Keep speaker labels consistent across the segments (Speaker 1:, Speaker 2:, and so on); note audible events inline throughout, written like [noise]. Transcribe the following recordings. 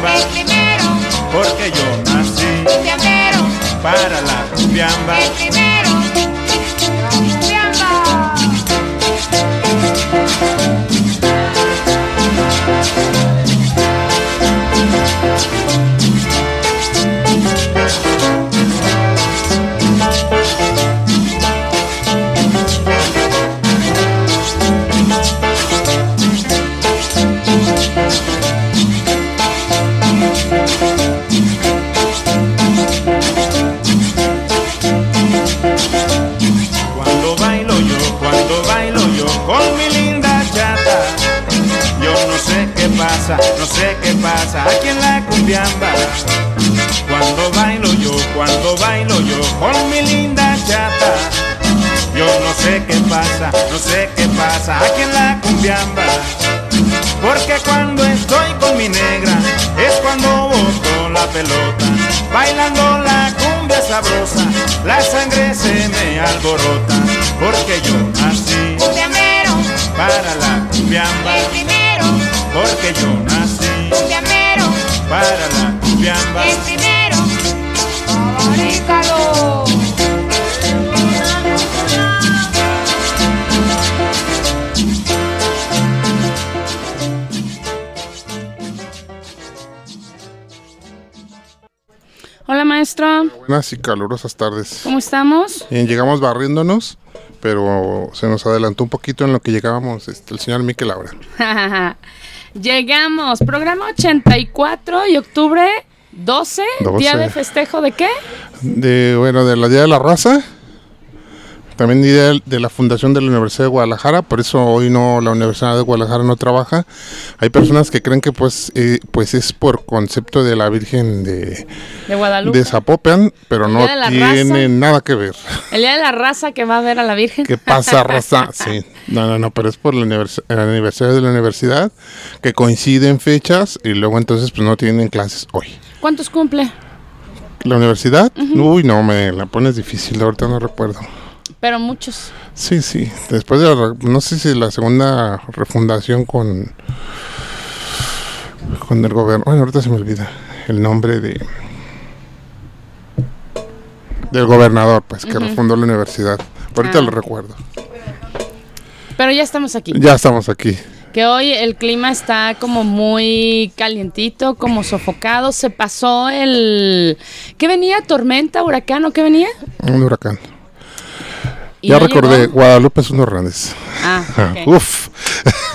Speaker 1: Para pelota, bailando la cumbia sabrosa, la sangre se me alborota, porque yo nací para la cumbiamba,
Speaker 2: el primero,
Speaker 1: porque yo nací
Speaker 3: Buenas y calurosas tardes.
Speaker 4: ¿cómo estamos?
Speaker 3: Bien, llegamos barriéndonos, pero se nos adelantó un poquito en lo que llegábamos este, el señor Miquel Laura. [laughs]
Speaker 4: Llegamos, programa 84 y octubre 12,
Speaker 3: 12.
Speaker 4: día de festejo de qué?
Speaker 3: De, bueno, de la Día de la Raza, también día de- la Fundación de la Universidad de Guadalajara, por eso hoy no la Universidad de Guadalajara no trabaja. Hay personas que creen que pues, eh, pues es por concepto de la Virgen de,
Speaker 4: De Guadalupe.
Speaker 3: de Zapopan, pero no tiene
Speaker 4: Raza.
Speaker 3: nada que ver.
Speaker 4: El día de la raza que va a ver a la Virgen.
Speaker 3: ¿Qué pasa, [laughs] raza? Sí. No, no, no, pero es por el aniversario de la universidad, que coinciden fechas y luego entonces pues no tienen clases hoy.
Speaker 4: ¿Cuántos cumple?
Speaker 3: ¿La universidad? Uy, no, me la pones difícil, ahorita no recuerdo.
Speaker 4: Pero muchos.
Speaker 3: Sí, sí, después de la, no sé si la segunda refundación con, con el gobierno, bueno, ahorita se me olvida el nombre de del gobernador, pues, que refundó la universidad. Ahorita
Speaker 4: Ah.
Speaker 3: lo recuerdo.
Speaker 4: Pero ya estamos aquí.
Speaker 3: Ya estamos aquí.
Speaker 4: Que hoy el clima está como muy calientito, como sofocado. Se pasó el... ¿Qué venía? ¿Tormenta? ¿Huracán o qué venía?
Speaker 3: Un huracán.
Speaker 4: Y
Speaker 3: ya
Speaker 4: no
Speaker 3: recordé,
Speaker 4: llegó.
Speaker 3: Guadalupe es un Hernández.
Speaker 4: Ah, [laughs] ok.
Speaker 3: Uf.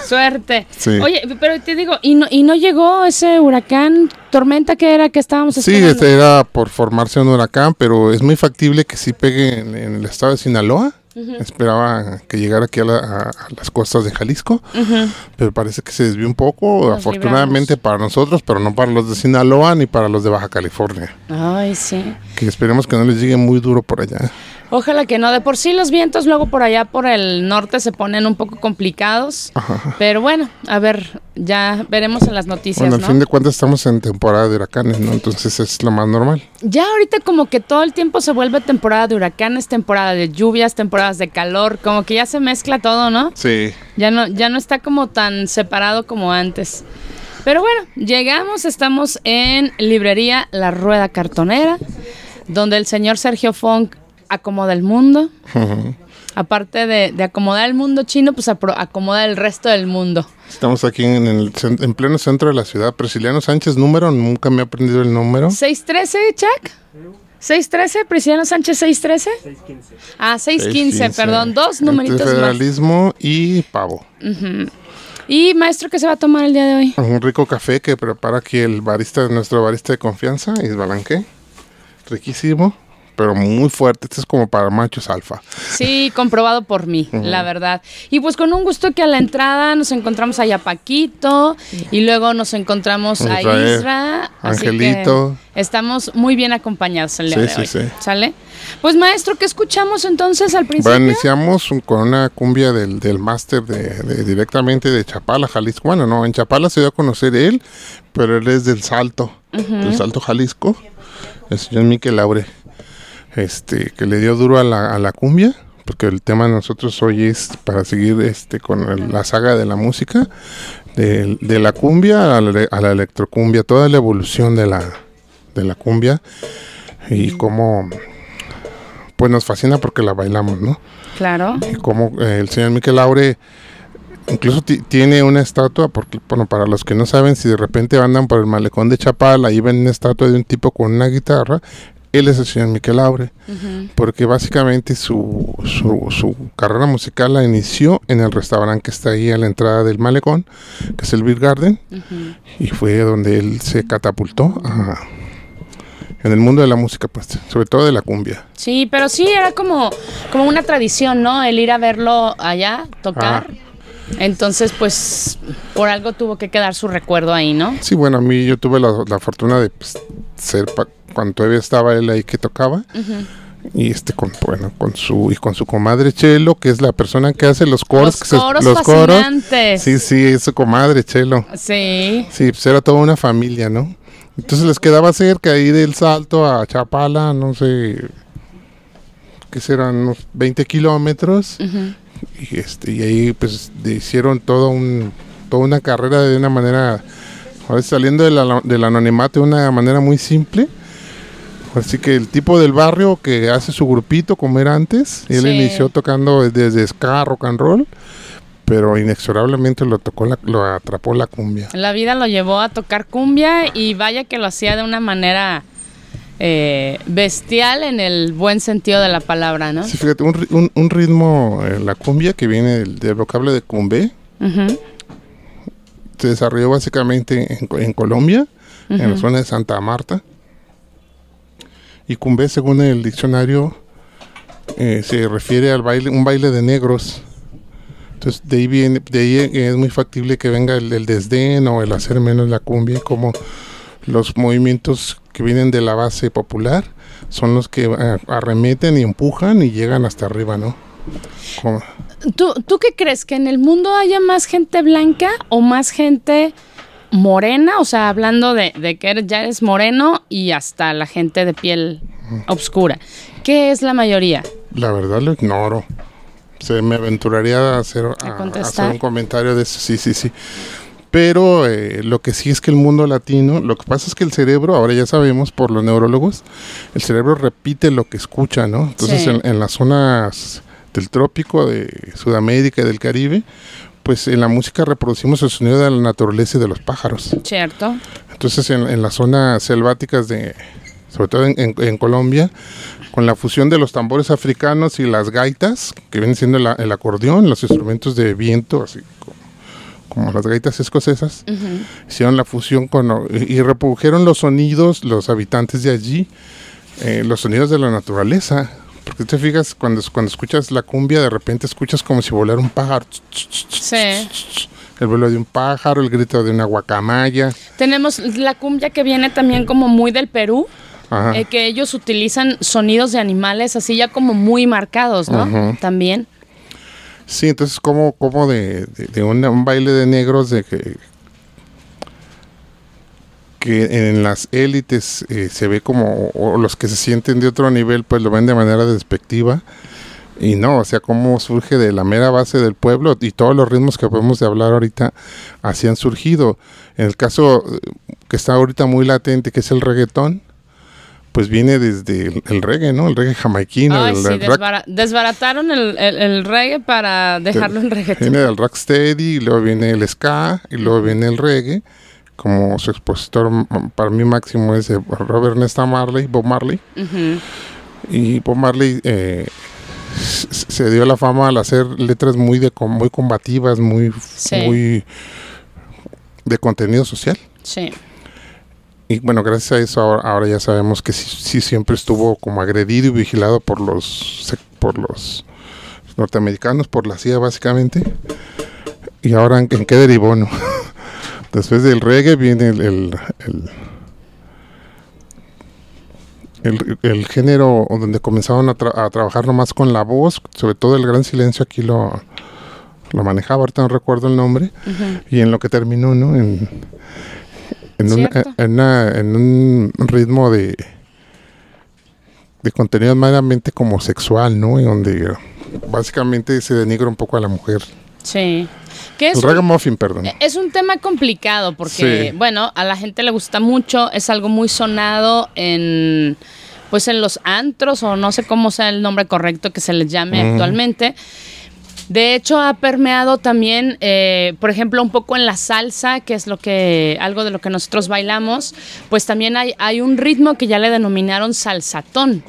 Speaker 4: Suerte.
Speaker 3: Sí.
Speaker 4: Oye, pero te digo, ¿y no, ¿y no llegó ese huracán, tormenta que era que estábamos
Speaker 3: Sí,
Speaker 4: esperando?
Speaker 3: este era por formarse un huracán, pero es muy factible que sí pegue en, en el estado de Sinaloa. Esperaba que llegara aquí a, la- a- a las costas de Jalisco, pero parece que se desvió un poco,
Speaker 4: Nos
Speaker 3: afortunadamente para nosotros, pero no para los de Sinaloa ni para los de Baja California.
Speaker 4: Ay, sí.
Speaker 3: Que esperemos que no les llegue muy duro por allá.
Speaker 5: Ojalá que no. De por sí los vientos luego por allá por el norte se ponen un poco complicados. Pero bueno, a ver, ya veremos en las noticias,
Speaker 3: Bueno, al
Speaker 5: ¿no?
Speaker 3: fin de cuentas estamos en temporada de huracanes, ¿no? Entonces es lo más normal.
Speaker 5: Ya ahorita como que todo el tiempo se vuelve temporada de huracanes, temporada de lluvias, temporadas de calor, como que ya se mezcla todo, ¿no?
Speaker 3: Sí.
Speaker 5: Ya no, ya no está como tan separado como antes. Pero bueno, llegamos, estamos en librería La Rueda Cartonera, donde el señor Sergio Funk acomoda el mundo. Aparte de, de acomodar el mundo chino, pues acomoda el resto del mundo.
Speaker 3: Estamos aquí en, el, en pleno centro de la ciudad. Prisciliano Sánchez, número, nunca me he aprendido el número.
Speaker 5: 613, Chuck. 613, Prisciliano Sánchez 613. 615. Ah, 615,
Speaker 3: 615.
Speaker 5: perdón, dos
Speaker 3: Entre
Speaker 5: numeritos más.
Speaker 3: federalismo y pavo.
Speaker 5: Y maestro, ¿qué se va a tomar el día de hoy?
Speaker 3: Un rico café que prepara aquí el barista, nuestro barista de confianza, Isbalanque. Riquísimo, pero muy fuerte. Este es como para machos alfa.
Speaker 5: Sí, comprobado por mí, la verdad. Y pues con un gusto que a la entrada nos encontramos allá a Paquito y luego nos encontramos a Isra. así que
Speaker 3: Angelito.
Speaker 5: estamos muy bien acompañados el día
Speaker 3: Sí,
Speaker 5: de
Speaker 3: sí,
Speaker 5: hoy.
Speaker 3: sí.
Speaker 5: ¿Sale? Pues maestro, ¿qué escuchamos entonces al principio?
Speaker 3: Bueno, iniciamos con una cumbia del, del máster de, de- directamente de Chapala, Jalisco. Bueno, no, en Chapala se dio a conocer él, pero él es del Salto, del Salto Jalisco, el señor Miquel Laure, este, que le dio duro a la, a la cumbia, porque el tema de nosotros hoy es para seguir este con el- la saga de la música, de, de la cumbia a la, a la electrocumbia, toda la evolución de la, de la cumbia y cómo pues nos fascina porque la bailamos, ¿no?
Speaker 5: Claro.
Speaker 3: Y como eh, el señor Miquel Laure incluso ti- tiene una estatua, porque bueno, para los que no saben, si de repente andan por el malecón de Chapala y ven una estatua de un tipo con una guitarra, él es el señor Miquel Laure, porque básicamente su, su, su carrera musical la inició en el restaurante que está ahí a la entrada del malecón, que es el Beer Garden, y fue donde él se catapultó a- en el mundo de la música, pues, sobre todo de la cumbia.
Speaker 5: Sí, pero sí era como, como una tradición, ¿no? El ir a verlo allá, tocar.
Speaker 3: Ah.
Speaker 5: Entonces, pues, por algo tuvo que quedar su recuerdo ahí, ¿no?
Speaker 3: Sí, bueno, a mí yo tuve la, la fortuna de pues, ser pa- cuando todavía estaba él ahí que tocaba. Y este con bueno, con su y con su comadre Chelo, que es la persona que hace los coros,
Speaker 5: Los
Speaker 3: que se-
Speaker 5: coros
Speaker 3: los coros.
Speaker 5: fascinantes.
Speaker 3: Sí, sí, es su comadre Chelo.
Speaker 5: Sí.
Speaker 3: Sí, pues era toda una familia, ¿no? Entonces les quedaba cerca ahí del Salto a Chapala, no sé, ¿qué serán? Unos 20 kilómetros. Y este y ahí pues de- hicieron todo un, toda una carrera de una manera, saliendo del ano- del anonimato de una manera muy simple. Así que el tipo del barrio que hace su grupito como era antes, él
Speaker 5: Sí.
Speaker 3: inició tocando desde ska, rock and roll, pero inexorablemente lo tocó la- lo atrapó la cumbia.
Speaker 5: La vida lo llevó a tocar cumbia y vaya que lo hacía de una manera eh, bestial en el buen sentido de la palabra, ¿no?
Speaker 3: Sí, fíjate, un, un- un ritmo, eh, la cumbia que viene del, del vocablo de cumbe, se desarrolló básicamente en, Co- en Colombia, en la zona de Santa Marta. Y cumbe, según el diccionario, eh, se refiere al baile, un baile de negros. Entonces, de ahí, viene, de ahí es muy factible que venga el, el desdén o el hacer menos la cumbia, como los movimientos que vienen de la base popular son los que eh, arremeten y empujan y llegan hasta arriba, ¿no? Como-
Speaker 5: ¿Tú, ¿Tú qué crees? ¿Que en el mundo haya más gente blanca o más gente morena? O sea, hablando de, de que ya eres moreno y hasta la gente de piel oscura. ¿Qué es la mayoría?
Speaker 3: La verdad lo ignoro. Se me aventuraría a hacer, a- a
Speaker 5: contestar?
Speaker 3: hacer un comentario de eso. Sí, sí, sí. Pero eh, lo que sí es que el mundo latino, lo que pasa es que el cerebro, ahora ya sabemos por los neurólogos, el cerebro repite lo que escucha, ¿no? Entonces
Speaker 5: Sí.
Speaker 3: en, en las zonas del trópico, de Sudamérica y del Caribe, pues en la música reproducimos el sonido de la naturaleza y de los pájaros.
Speaker 5: ¿Cierto?
Speaker 3: Entonces en, en las zonas selváticas de, sobre todo en, en- en Colombia, con la fusión de los tambores africanos y las gaitas, que vienen siendo la- el acordeón, los instrumentos de viento, así como, como las gaitas escocesas, hicieron la fusión con y, reprodujeron los sonidos, los habitantes de allí, eh, los sonidos de la naturaleza. Porque te fijas, cuando, cuando escuchas la cumbia, de repente escuchas como si volara un pájaro.
Speaker 5: Sí.
Speaker 3: El vuelo de un pájaro, el grito de una guacamaya.
Speaker 5: Tenemos la cumbia que viene también como muy del Perú.
Speaker 3: Ajá.
Speaker 5: eh, que ellos utilizan sonidos de animales así ya como muy marcados, ¿no? También.
Speaker 3: Sí, entonces como, como de, un baile de negros de que, que en las élites eh, se ve como, o los que se sienten de otro nivel, pues lo ven de manera despectiva. Y no, o sea, cómo surge de la mera base del pueblo y todos los ritmos que podemos de hablar ahorita así han surgido. En el caso eh, que está ahorita muy latente, que es el reggaetón, pues viene desde el, el reggae, ¿no? El reggae jamaiquino,
Speaker 5: Ay,
Speaker 3: el,
Speaker 5: sí,
Speaker 3: el
Speaker 5: desbarataron el, reggae para dejarlo en reggaetón.
Speaker 3: Viene el rocksteady, y luego viene el ska, y luego viene el reggae. Como su expositor para mí máximo es eh, Robert Nesta Marley, Bob Marley. Y Bob Marley eh, se dio la fama al hacer letras muy de muy combativas, muy,
Speaker 5: Sí.
Speaker 3: muy de contenido social.
Speaker 5: Sí.
Speaker 3: Y bueno, gracias a eso ahora, ahora ya sabemos que sí, sí siempre estuvo como agredido y vigilado por los por los norteamericanos, por la CIA básicamente. Y ahora en, en qué derivó, ¿no? [laughs] Después del reggae viene el el, el, el- el género donde comenzaron a, tra- a trabajar nomás con la voz, sobre todo el gran silencio aquí lo, lo manejaba, ahorita no recuerdo el nombre, y en lo que terminó, ¿no? En, en, un, en, una- en un ritmo de de contenido meramente como sexual, ¿no? Y donde básicamente se denigra un poco a la mujer.
Speaker 5: Sí. Que es
Speaker 3: ragamuffin, perdón.
Speaker 5: Es un tema complicado porque,
Speaker 3: Sí.
Speaker 5: bueno, a la gente le gusta mucho, es algo muy sonado en, pues en los antros o no sé cómo sea el nombre correcto que se les llame
Speaker 3: Mm.
Speaker 5: actualmente. De hecho, ha permeado también, eh, por ejemplo, un poco en la salsa, que es lo que, algo de lo que nosotros bailamos, pues también hay, hay un ritmo que ya le denominaron salsatón.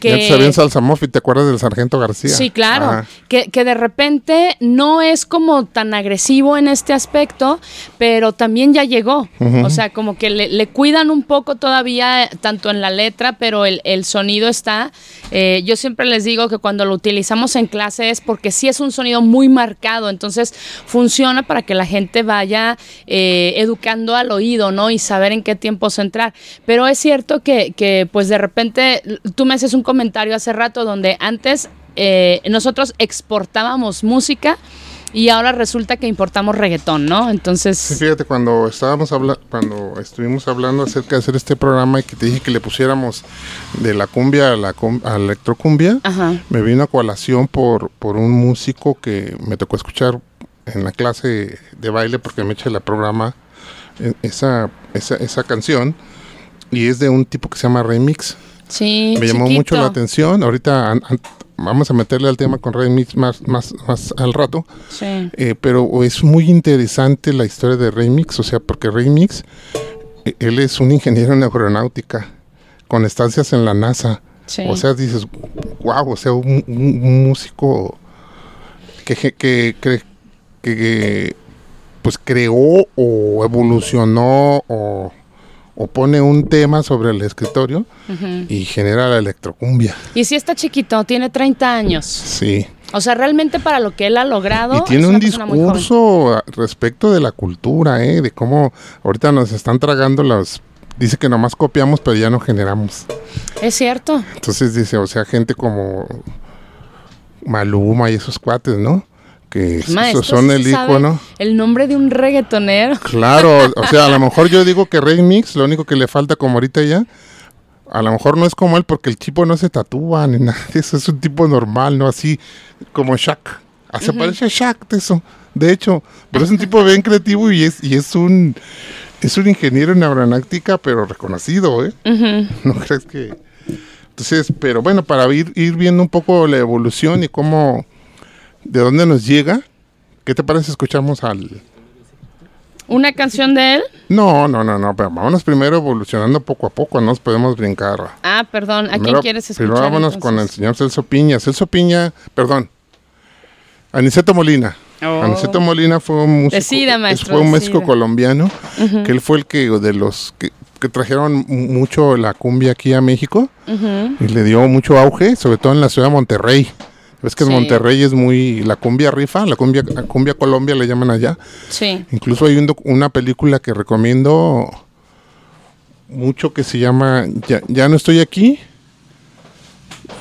Speaker 3: Ya te en salsa muffin, ¿te acuerdas del Sargento García?
Speaker 5: Sí, claro. Que, que de repente no es como tan agresivo en este aspecto, pero también ya llegó. O sea, como que le, le cuidan un poco todavía, tanto en la letra, pero el, el sonido está. eh, yo siempre les digo que cuando lo utilizamos en clase es porque sí es un sonido muy marcado, entonces funciona para que la gente vaya eh, educando al oído, ¿no? Y saber en qué tiempos entrar. Pero es cierto que, que, pues de repente, tú me haces un comentario hace rato donde antes eh, nosotros exportábamos música y ahora resulta que importamos reggaetón, ¿no? Entonces,
Speaker 3: Sí, fíjate, cuando estábamos hablando, cuando estuvimos hablando acerca de hacer este programa y que te dije que le pusiéramos de la cumbia a la, cum- a la electrocumbia,
Speaker 5: ajá,
Speaker 3: me vino a colación por, por un músico que me tocó escuchar en la clase de baile porque me eché la programa eh, esa, esa, esa canción y es de un tipo que se llama Remix.
Speaker 5: Sí,
Speaker 3: Me llamó
Speaker 5: chiquito.
Speaker 3: mucho la atención. Ahorita an- an- vamos a meterle al tema con Remix más, más, más al rato.
Speaker 5: Sí,
Speaker 3: Eh, pero es muy interesante la historia de Remix, o sea, porque Remix, eh, él es un ingeniero en aeronáutica con estancias en la NASA.
Speaker 5: sí.
Speaker 3: O sea, dices, wow, o sea, un, un- un músico que, que, que, que- que, pues creó o evolucionó o, o pone un tema sobre el escritorio y genera la electrocumbia.
Speaker 5: Y si está chiquito, tiene 30 años.
Speaker 3: Sí.
Speaker 5: O sea, realmente para lo que él ha logrado.
Speaker 3: Y tiene un discurso respecto de la cultura, ¿eh? de cómo ahorita nos están tragando los... Dice que nomás copiamos, pero ya no generamos.
Speaker 5: Es cierto.
Speaker 3: Entonces dice, o sea, gente como Maluma y esos cuates, ¿no? Que
Speaker 5: Maestro,
Speaker 3: son
Speaker 5: ¿sí
Speaker 3: el icono.
Speaker 5: El nombre de un reggaetonero.
Speaker 3: Claro, o sea, a lo mejor yo digo que Remix, lo único que le falta como ahorita ya, a lo mejor no es como él porque el tipo no se tatúa ni [laughs] nada de eso, es un tipo normal, ¿no? Así como Shaq. Ah, Se parece a Shaq de eso. De hecho, pero es un tipo bien creativo y es, y es un es un ingeniero en aeronáutica, pero reconocido, ¿eh? [laughs] ¿No crees que...? Entonces, pero bueno, para ir, ir viendo un poco la evolución y cómo, de dónde nos llega, ¿qué te parece si escuchamos al...
Speaker 5: Una canción de él.
Speaker 3: No, no, no, no, pero vámonos primero evolucionando poco a poco, no nos podemos brincar.
Speaker 5: Ah, perdón. ¿A quién quieres escuchar?
Speaker 3: Primero vámonos con el señor Celso Piña. Celso Piña, perdón, Aniceto Molina.
Speaker 5: Oh.
Speaker 3: Aniceto Molina fue un músico,
Speaker 5: Decida,
Speaker 3: es-
Speaker 5: maestro,
Speaker 3: fue un músico colombiano, que él fue el que de los que, que trajeron mu- mucho la cumbia aquí a México y le dio mucho auge, sobre todo en la ciudad de Monterrey. Ves que en. Monterrey es muy la cumbia rifa, la cumbia la cumbia Colombia le llaman allá.
Speaker 5: Sí.
Speaker 3: Incluso hay un una película que recomiendo mucho que se llama Ya, ya no estoy aquí.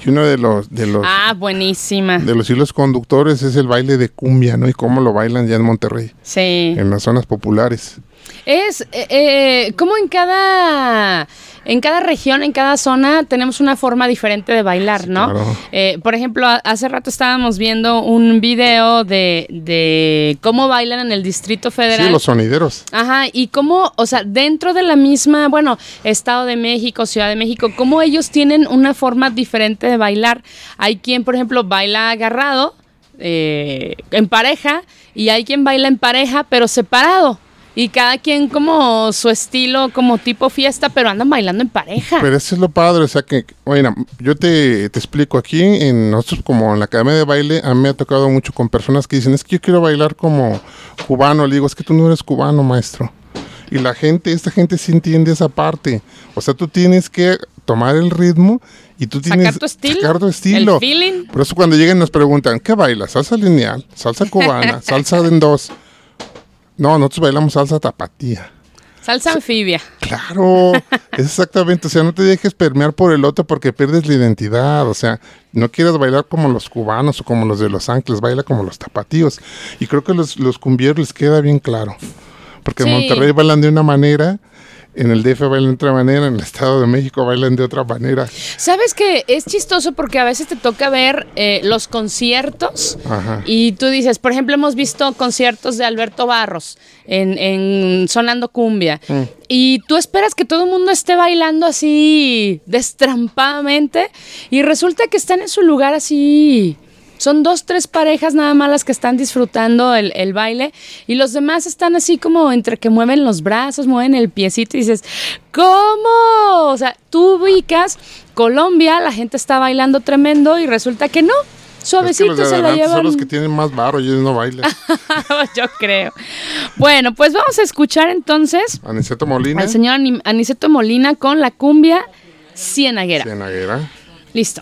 Speaker 3: Y uno de los de los
Speaker 5: Ah, buenísima.
Speaker 3: de los hilos conductores es el baile de cumbia, ¿no? Y cómo lo bailan ya en Monterrey,
Speaker 5: Sí.
Speaker 3: en las zonas populares.
Speaker 5: Es eh, eh, como en cada en cada región, en cada zona tenemos una forma diferente de bailar, ¿no?
Speaker 3: claro.
Speaker 5: Eh, por ejemplo, a- hace rato estábamos viendo un video de, de cómo bailan en el Distrito Federal.
Speaker 3: Sí, los sonideros.
Speaker 5: Ajá, y cómo, o sea, dentro de la misma, bueno, Estado de México, Ciudad de México, cómo ellos tienen una forma diferente de bailar. Hay quien, por ejemplo, baila agarrado, eh, en pareja, y hay quien baila en pareja, pero separado. Y cada quien como su estilo, como tipo fiesta, pero andan bailando en pareja.
Speaker 3: Pero eso es lo padre, o sea que, bueno, yo te, te explico, aquí en nosotros como en la academia de baile, a mí me ha tocado mucho con personas que dicen, es que yo quiero bailar como cubano, le digo, es que tú no eres cubano, maestro. Y la gente, esta gente sí entiende esa parte. O sea, tú tienes que tomar el ritmo y tú
Speaker 5: Sacar
Speaker 3: tienes
Speaker 5: tu estilo,
Speaker 3: sacar tu estilo.
Speaker 5: el feeling.
Speaker 3: Por eso cuando llegan nos preguntan, ¿qué bailas? ¿Salsa lineal? ¿Salsa cubana? [laughs] ¿Salsa en dos? No, nosotros bailamos salsa tapatía.
Speaker 5: Salsa anfibia.
Speaker 3: Claro, es [laughs] exactamente, o sea, no te dejes permear por el otro porque pierdes la identidad, o sea, no quieras bailar como los cubanos o como los de Los Ángeles, baila como los tapatíos. Y creo que los, los cumbieros les queda bien claro, porque en. Monterrey bailan de una manera, en el DF bailan de otra manera, en el Estado de México bailan de otra manera.
Speaker 5: Sabes que es chistoso porque a veces te toca ver eh, los conciertos
Speaker 3: Ajá.
Speaker 5: y tú dices, por ejemplo, hemos visto conciertos de Alberto Barros en, en Sonando Cumbia
Speaker 3: Mm.
Speaker 5: y tú esperas que todo el mundo esté bailando así destrampadamente y resulta que están en su lugar así. Son dos, tres parejas nada más las que están disfrutando el, el baile y los demás están así como entre que mueven los brazos, mueven el piecito y dices, ¿cómo? O sea, tú ubicas Colombia, la gente está bailando tremendo y resulta que no,
Speaker 3: Es que
Speaker 5: suavecito se la llevan.
Speaker 3: son los que tienen más y ellos no bailan. [laughs]
Speaker 5: Yo creo. Bueno, pues vamos a escuchar entonces
Speaker 3: Aniceto Molina,
Speaker 5: al señor Ani- Aniceto Molina con la cumbia cienaguera.
Speaker 3: Cienaguera.
Speaker 5: Listo.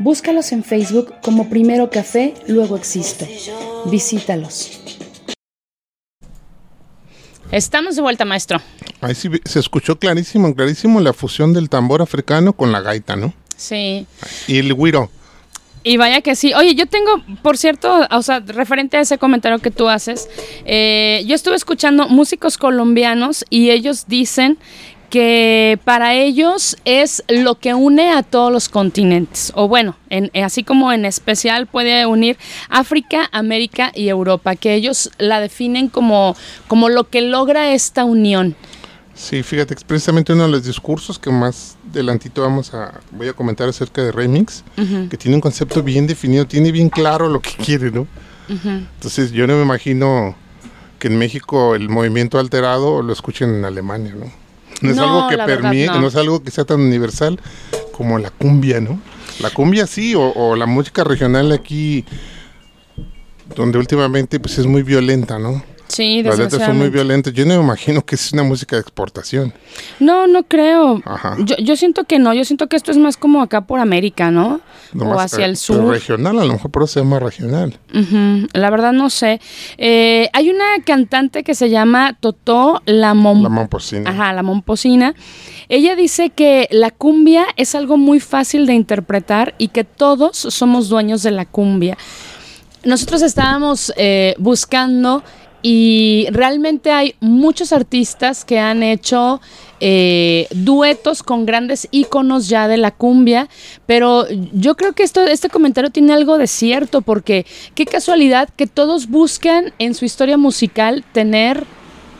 Speaker 4: Búscalos en Facebook como Primero Café, luego Existo. Visítalos.
Speaker 5: Estamos de vuelta, maestro.
Speaker 3: Ahí sí se escuchó clarísimo, clarísimo la fusión del tambor africano con la gaita, ¿no?
Speaker 5: Sí.
Speaker 3: Y el güiro.
Speaker 5: Y vaya que sí. Oye, yo tengo, por cierto, o sea, referente a ese comentario que tú haces, eh, yo estuve escuchando músicos colombianos y ellos dicen que para ellos es lo que une a todos los continentes, o bueno, en- así como en especial puede unir África, América y Europa, que ellos la definen como, como lo que logra esta unión.
Speaker 3: Sí, fíjate, precisamente uno de los discursos que más adelantito vamos a, voy a comentar acerca de Remix, que tiene un concepto bien definido, tiene bien claro lo que [laughs] quiere, ¿no? Entonces yo no me imagino que en México el movimiento alterado lo escuchen en Alemania, ¿no? No es
Speaker 5: No,
Speaker 3: algo que
Speaker 5: no.
Speaker 3: no es algo que sea tan universal como la cumbia, ¿no? La cumbia sí, o, o la música regional aquí, donde últimamente pues es muy violenta, ¿no?
Speaker 5: Sí,
Speaker 3: Las letras son muy violentas. Yo no me imagino que es una música de exportación.
Speaker 5: No, no creo.
Speaker 3: Ajá.
Speaker 5: Yo, yo siento que no, yo siento que esto es más como acá por América, ¿no? o
Speaker 3: Nomás,
Speaker 5: hacia
Speaker 3: eh,
Speaker 5: el
Speaker 3: pero
Speaker 5: sur.
Speaker 3: regional, a lo mejor por eso se llama regional.
Speaker 5: Ujú, La verdad no sé. Eh, hay una cantante que se llama Totó La Mom-
Speaker 3: La mamposina.
Speaker 5: Ajá, la Momposina. Ella dice que la cumbia es algo muy fácil de interpretar y que todos somos dueños de la cumbia. Nosotros estábamos eh, buscando y realmente hay muchos artistas que han hecho eh, duetos con grandes íconos ya de la cumbia, pero yo creo que esto, este comentario tiene algo de cierto, porque qué casualidad que todos buscan en su historia musical tener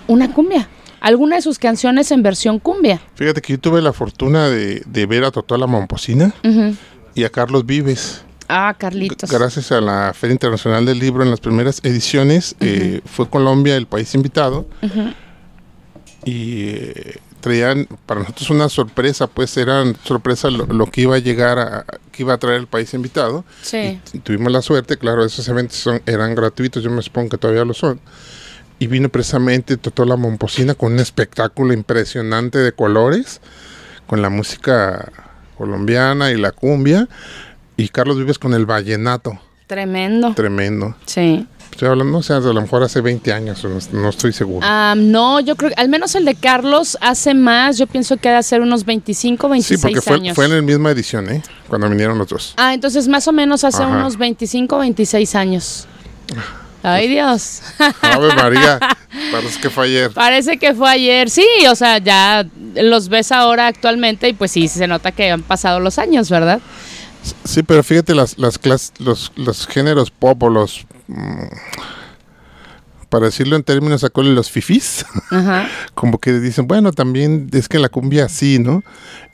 Speaker 5: una cumbia, alguna de sus canciones en versión cumbia.
Speaker 3: Fíjate que yo tuve la fortuna de, de ver a Totó la y a Carlos Vives.
Speaker 5: Ah, Carlitos.
Speaker 3: Gracias a la Feria Internacional del Libro en las primeras ediciones, eh, fue Colombia el país invitado. Y eh, traían para nosotros una sorpresa, pues eran sorpresa lo, lo que iba a llegar a, que iba a traer el país invitado.
Speaker 5: Sí.
Speaker 3: Y tuvimos la suerte, claro, esos eventos son, eran gratuitos, yo me supongo que todavía lo son. Y vino precisamente Totó la Momposina con un espectáculo impresionante de colores, con la música colombiana y la cumbia, y Carlos Vives con el vallenato,
Speaker 5: Tremendo.
Speaker 3: tremendo.
Speaker 5: Sí.
Speaker 3: Estoy hablando, o sea, a lo mejor hace 20 años, no, no estoy seguro.
Speaker 5: Ah, no, yo creo que al menos el de Carlos hace más, yo pienso que ha de ser unos 25,
Speaker 3: sí,
Speaker 5: 26
Speaker 3: porque fue,
Speaker 5: años.
Speaker 3: fue en la misma edición, ¿eh? Cuando vinieron los dos.
Speaker 5: Ah, entonces más o menos hace
Speaker 3: Ajá.
Speaker 5: unos 25, 26 años. Ay, Dios.
Speaker 3: Ave María, [laughs] parece que fue ayer.
Speaker 5: Parece que fue ayer. Sí, o sea, ya los ves ahora actualmente y pues sí, se nota que han pasado los años, ¿verdad?
Speaker 3: Sí, pero fíjate las, las clas- los, los géneros pop o los mm, para decirlo en términos actuales, los fifís,
Speaker 5: Ajá. [laughs]
Speaker 3: como que dicen, bueno, también es que la cumbia sí, ¿no?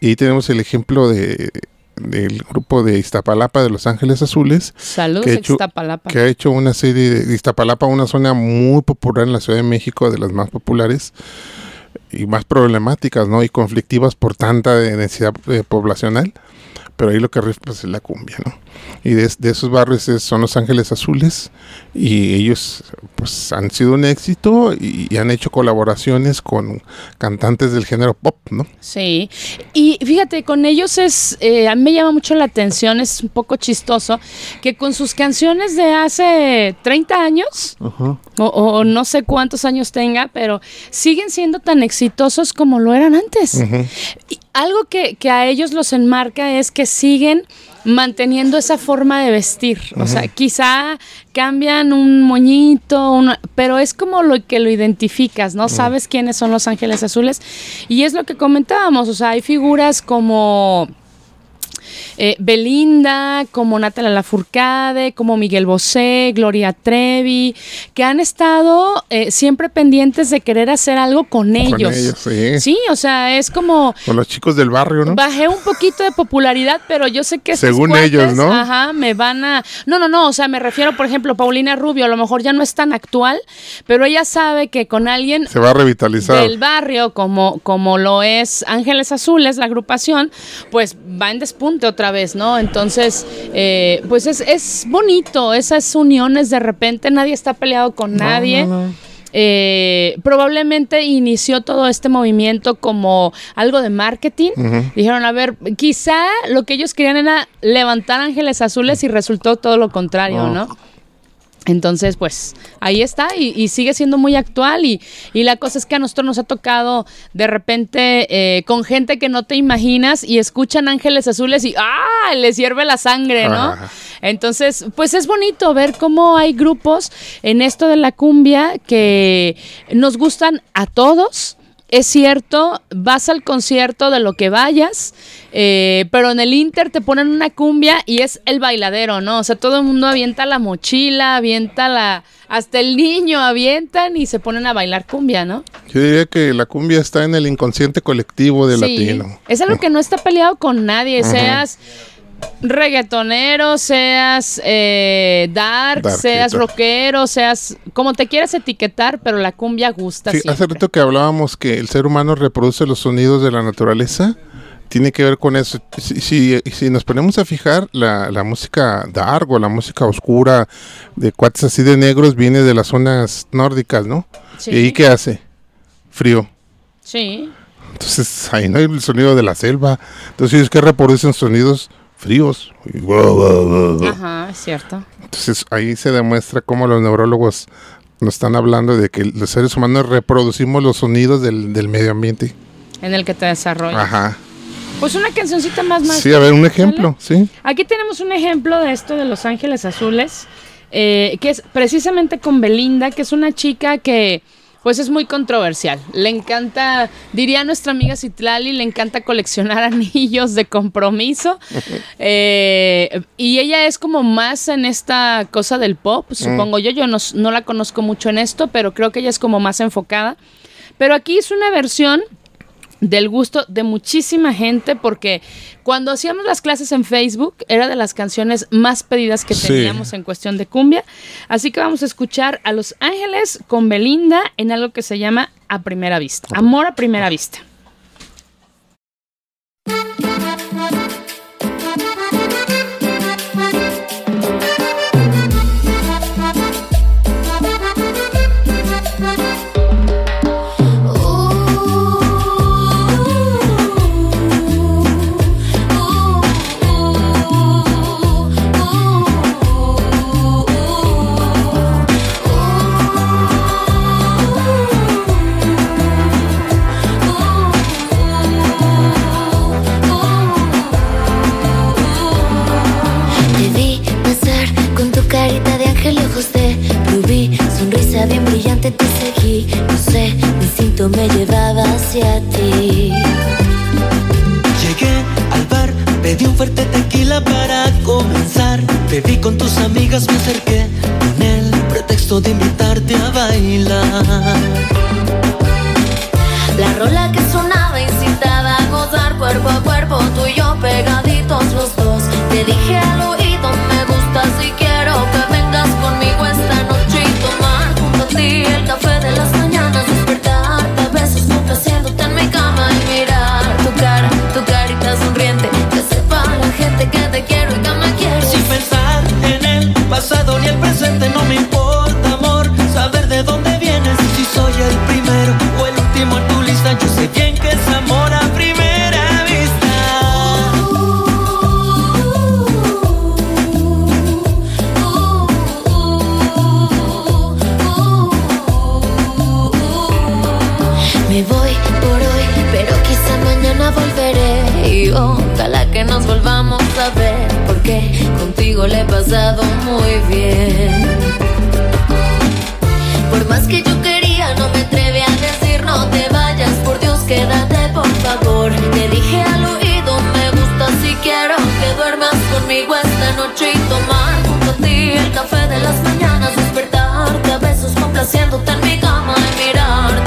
Speaker 3: Y ahí tenemos el ejemplo de del grupo de Iztapalapa de Los Ángeles Azules,
Speaker 5: Saludos,
Speaker 3: que ha hecho-
Speaker 5: Ixtapalapa.
Speaker 3: que ha hecho una serie de Iztapalapa, una zona muy popular en la Ciudad de México, de las más populares y más problemáticas, ¿no? Y conflictivas por tanta densidad eh, poblacional. Pero ahí lo que rifa pues, es la cumbia, ¿no? Y de, de esos barrios es- son Los Ángeles Azules y ellos pues han sido un éxito y, y han hecho colaboraciones con cantantes del género pop, ¿no?
Speaker 5: Sí, y fíjate, con ellos es, eh, a mí me llama mucho la atención, es un poco chistoso, que con sus canciones de hace 30 años, o, o no sé cuántos años tenga, pero siguen siendo tan exitosos como lo eran antes. Y algo que, que a ellos los enmarca es que siguen manteniendo esa forma de vestir. O sea, quizá cambian un moñito, una- pero es como lo que lo identificas, ¿no? Sabes quiénes son los ángeles azules. Y es lo que comentábamos, o sea, hay figuras como... eh, Belinda, como Natalia Lafourcade, como Miguel Bosé, Gloria Trevi, que han estado eh, siempre pendientes de querer hacer algo con ellos.
Speaker 3: ellos, sí.
Speaker 5: Sí, o sea, es como
Speaker 3: Con los chicos del barrio, ¿no?
Speaker 5: bajé un poquito de popularidad, pero yo sé que
Speaker 3: Según
Speaker 5: cuates,
Speaker 3: ellos, ¿no?
Speaker 5: Ajá, me van a No, no, no, o sea, me refiero, por ejemplo, Paulina Rubio, a lo mejor ya no es tan actual, pero ella sabe que con alguien
Speaker 3: Se va a revitalizar.
Speaker 5: del barrio como como lo es Ángeles Azules, la agrupación, pues va en despunte otra vez, ¿no? Entonces, eh, pues es, es bonito, esas uniones de repente, nadie está peleado con nadie. Eh, probablemente inició todo este movimiento como algo de marketing. Dijeron, a ver, quizá lo que ellos querían era levantar ángeles azules y resultó todo lo contrario, ¿no? Entonces, pues ahí está y, y sigue siendo muy actual y, y la cosa es que a nosotros nos ha tocado de repente eh, con gente que no te imaginas y escuchan ángeles azules y ¡ah! les hierve la sangre, ¿no?
Speaker 3: Ajá.
Speaker 5: Entonces, pues es bonito ver cómo hay grupos en esto de la cumbia que nos gustan a todos. Es cierto, vas al concierto de lo que vayas, eh, pero en el Inter te ponen una cumbia y es el bailadero, ¿no? O sea, todo el mundo avienta la mochila, avienta la... Hasta el niño avientan y se ponen a bailar cumbia, ¿no?
Speaker 3: Yo diría que la cumbia está en el inconsciente colectivo del
Speaker 5: Sí,
Speaker 3: latino.
Speaker 5: Es algo que no está peleado con nadie, seas reggaetonero, seas eh, dark, seas rockero, seas como te quieras etiquetar, pero la cumbia gusta
Speaker 3: Sí, hace rato que hablábamos que el ser humano reproduce los sonidos de la naturaleza. Tiene que ver con eso. Si, si, si nos ponemos a fijar, la, la música dark o la música oscura de cuates así de negros viene de las zonas nórdicas, ¿no?
Speaker 5: Sí.
Speaker 3: ¿Y ahí qué hace? Frío.
Speaker 5: Sí,
Speaker 3: Entonces ahí no hay el sonido de la selva. Entonces ellos que reproducen sonidos fríos.
Speaker 5: Ajá, es cierto.
Speaker 3: Entonces ahí se demuestra cómo los neurólogos nos están hablando de que los seres humanos reproducimos los sonidos del, del medio ambiente.
Speaker 5: En el que te desarrollas.
Speaker 3: Ajá.
Speaker 5: Pues una cancioncita más más.
Speaker 3: Sí, a ver, un ejemplo, sí.
Speaker 5: Aquí tenemos un ejemplo de esto de Los Ángeles Azules, eh, que es precisamente con Belinda, que es una chica que pues es muy controversial. Le encanta, diría nuestra amiga Citlali, le encanta coleccionar [laughs] anillos de compromiso. [laughs] Eh, y ella es como más en esta cosa del pop, supongo yo. Yo no, no la conozco mucho en esto, pero creo que ella es como más enfocada. Pero aquí es una versión del gusto de muchísima gente porque cuando hacíamos las clases en Facebook era de las canciones más pedidas que
Speaker 3: Sí.
Speaker 5: teníamos en cuestión de cumbia. Así que vamos a escuchar a Los Ángeles con Belinda en algo que se llama A Primera Vista. Amor a Primera Vista.
Speaker 6: Te seguí No sé, mi instinto me llevaba hacia ti
Speaker 7: Llegué al bar, pedí un fuerte tequila para comenzar. Te vi con tus amigas, me acerqué con el pretexto de invitarte a bailar.
Speaker 6: La rola que sonaba incitaba a gozar cuerpo a cuerpo Tú y yo pegaditos los dos Te dije al oído, Me voy por hoy, pero quizá mañana volveré. Y ojalá que nos volvamos a ver, porque contigo le he pasado muy bien. Por más que yo quería, no me atreví a decir no te vayas, por Dios quédate por favor. Te dije al oído, me gusta si quiero que duermas conmigo esta noche y tomar junto a ti el café de las mañanas, despertarte a besos complaciéndote en mi cama y mirar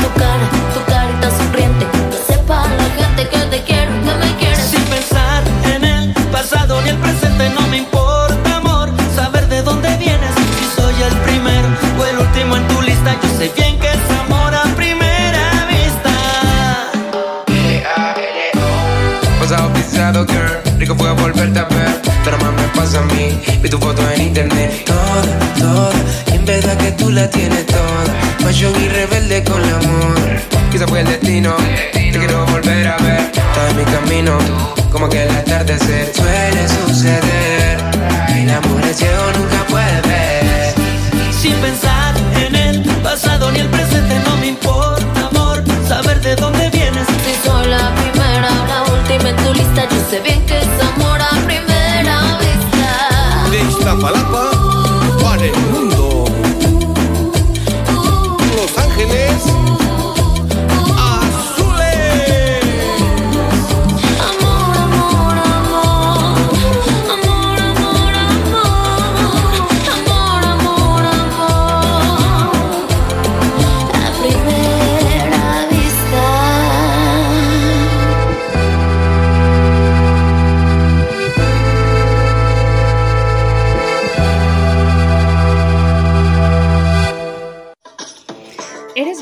Speaker 7: lista Yo sé bien que es amor a primera vista.
Speaker 8: Pasado pisado, girl Rico fue volverte a ver Pero más me pasa a mí. Vi tu foto en internet Toda, toda Y en verdad que tú la tienes toda. Fashion y rebelde con el amor Quizá fue el destino Te quiero volver a ver Estás en mi camino Como que el atardecer Suele suceder. El amor es ciego, nunca puede ver.
Speaker 7: Sin pensar pasado ni el presente No me importa amor Saber de dónde vienes
Speaker 6: Si soy la primera la última en tu lista, yo sé bien que es amor a primera vista.
Speaker 9: De Iztapalapa para el mundo.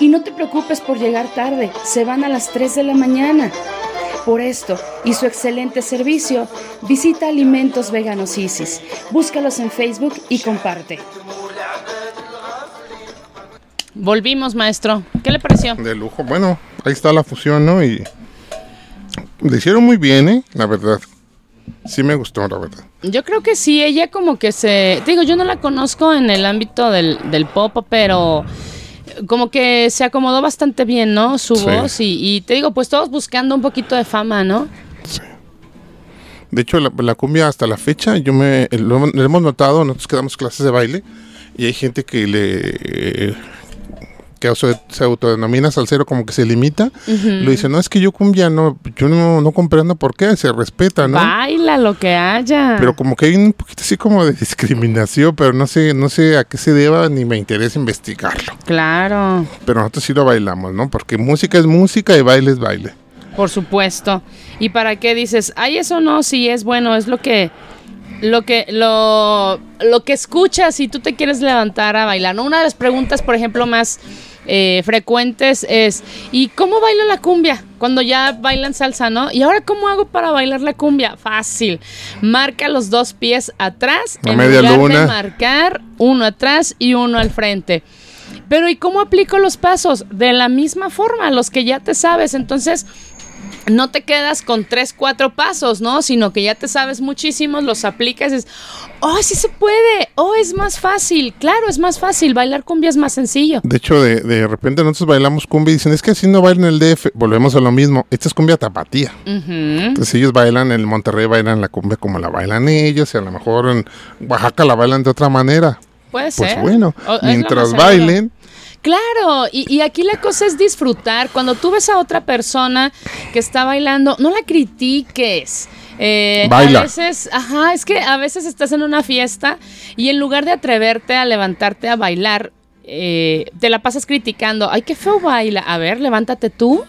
Speaker 4: Y no te preocupes por llegar tarde, se van a las 3 de la mañana. Por esto y su excelente servicio, visita Alimentos Veganos Isis. Búscalos en Facebook y comparte.
Speaker 5: Volvimos, maestro. ¿Qué le pareció?
Speaker 3: De lujo. Bueno, ahí está la fusión, ¿no? Y le hicieron muy bien, ¿eh? La verdad. Sí me gustó, la verdad.
Speaker 5: Yo creo que sí, ella como que se... te Digo, yo no la conozco en el ámbito del, del pop, pero como que se acomodó bastante bien, ¿no? Su
Speaker 3: Sí.
Speaker 5: voz y, y te digo, pues todos buscando un poquito de fama, ¿no?
Speaker 3: De hecho, la, la cumbia hasta la fecha, yo me lo, lo hemos notado, nosotros que damos clases de baile y hay gente que le que se, se autodenomina salsero como que se limita, lo dice, no, es que yo cumbia no, yo no, no comprendo por qué, se respeta, ¿no?
Speaker 5: Baila lo que haya.
Speaker 3: Pero como que hay un poquito así como de discriminación, pero no sé, no sé a qué se deba ni me interesa investigarlo.
Speaker 5: Claro,
Speaker 3: Pero nosotros sí lo bailamos, ¿no? Porque música es música y baile es baile.
Speaker 5: por supuesto. ¿Y para qué dices? Ay, eso no, sí es bueno, es lo que lo que lo, lo que escuchas y tú te quieres levantar a bailar. ¿no? Una de las preguntas, por ejemplo, más eh, frecuentes es ¿y cómo bailo la cumbia? Cuando ya bailan salsa, ¿no? ¿Y ahora cómo hago para bailar la cumbia? Fácil. Marca los dos pies atrás en
Speaker 3: media
Speaker 5: lugar
Speaker 3: luna.
Speaker 5: de marcar uno atrás y uno al frente. Pero ¿y cómo aplico los pasos? De la misma forma, los que ya te sabes. Entonces, no te quedas con tres, cuatro pasos, ¿no? Sino que ya te sabes muchísimos, los aplicas y dices, oh, sí se puede, oh, es más fácil. Claro, es más fácil, bailar cumbia es más sencillo.
Speaker 3: De hecho, de, de repente nosotros bailamos cumbia y dicen, es que así no bailan el DF. Volvemos a lo mismo. Esta es cumbia tapatía. Entonces ellos bailan en Monterrey, bailan la cumbia como la bailan ellos, y a lo mejor en Oaxaca la bailan de otra manera.
Speaker 5: Puede
Speaker 3: Pues
Speaker 5: ser.
Speaker 3: bueno,
Speaker 5: O- es lo
Speaker 3: mientras bailen,
Speaker 5: Claro, y, y aquí la cosa es disfrutar. Cuando tú ves a otra persona que está bailando, no la critiques. Eh,
Speaker 3: Baila.
Speaker 5: A veces, ajá, es que a veces estás en una fiesta y en lugar de atreverte a levantarte a bailar, eh, te la pasas criticando. Ay, qué feo baila. A ver, levántate tú.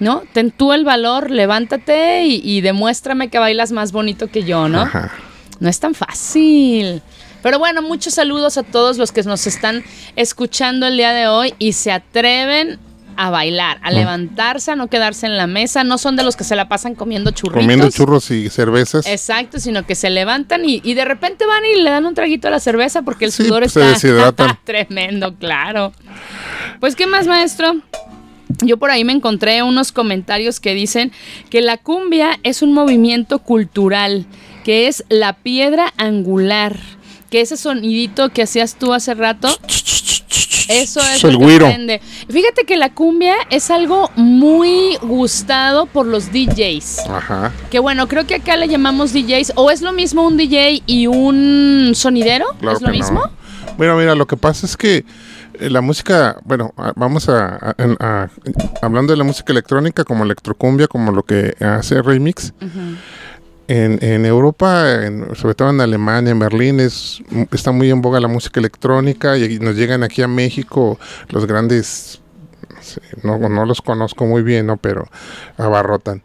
Speaker 5: ¿No? Ten tú el valor, levántate y, y demuéstrame que bailas más bonito que yo, ¿no?
Speaker 3: Ajá.
Speaker 5: No es tan fácil. Pero bueno, muchos saludos a todos los que nos están escuchando el día de hoy y se atreven a bailar, a levantarse, a no quedarse en la mesa. No son de los que se la pasan comiendo churritos.
Speaker 3: Comiendo churros y cervezas.
Speaker 5: Exacto, sino que se levantan y, y de repente van y le dan un traguito a la cerveza porque el
Speaker 3: Sí,
Speaker 5: sudor
Speaker 3: pues,
Speaker 5: está [laughs] tremendo, claro. Pues, ¿qué más, maestro? Yo por ahí me encontré unos comentarios que dicen que la cumbia es un movimiento cultural, que es la piedra angular, que ese sonidito que hacías tú hace rato, eso es
Speaker 3: El
Speaker 5: lo que
Speaker 3: güiro.
Speaker 5: Fíjate que la cumbia es algo muy gustado por los DJs.
Speaker 3: Ajá.
Speaker 5: Que bueno, creo que acá le llamamos DJs. ¿O es lo mismo un DJ y un sonidero?
Speaker 3: Claro
Speaker 5: ¿Es lo
Speaker 3: no.
Speaker 5: mismo?
Speaker 3: Bueno, mira, lo que pasa es que eh, la música, bueno, vamos a, a- en- a- hablando de la música electrónica, como electrocumbia, como lo que hace Remix. En, en Europa, en- sobre todo en Alemania, en Berlín, es, está muy en boga la música electrónica y nos llegan aquí a México los grandes, no, no los conozco muy bien, ¿no? pero abarrotan.